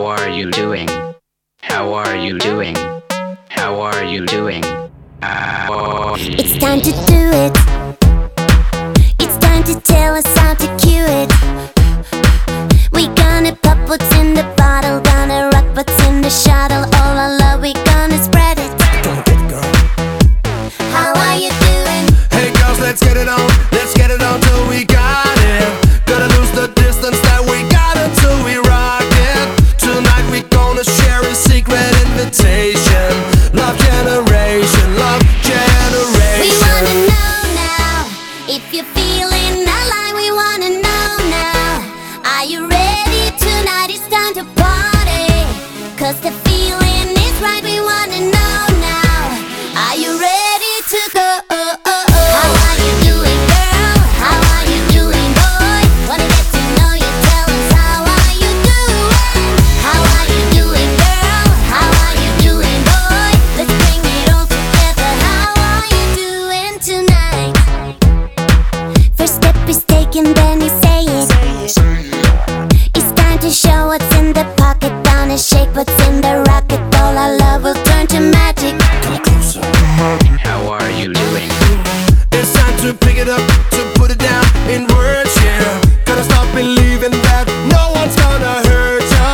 How are you doing? How are you doing? How are you doing? Ah. It's time to do it. just a What's in the rocket? ball? our love will turn to magic. Come closer. How are you doing? It's time to pick it up, to put it down in words. Yeah, gotta stop believing that no one's gonna hurt ya.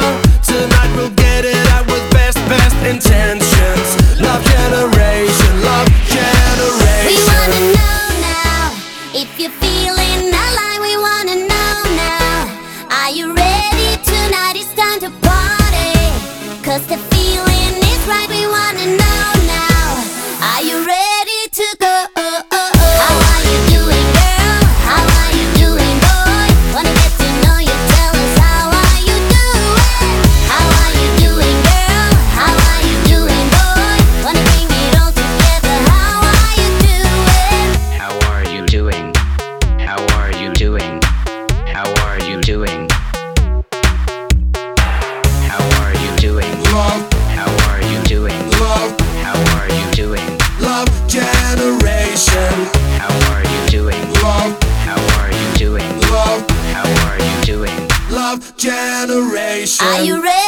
Tonight we'll get it out with best, best intentions. Love generation, love generation. We wanna know now if you're feeling alive. We wanna know now. Are you ready? Tonight it's time to party just a Are you ready?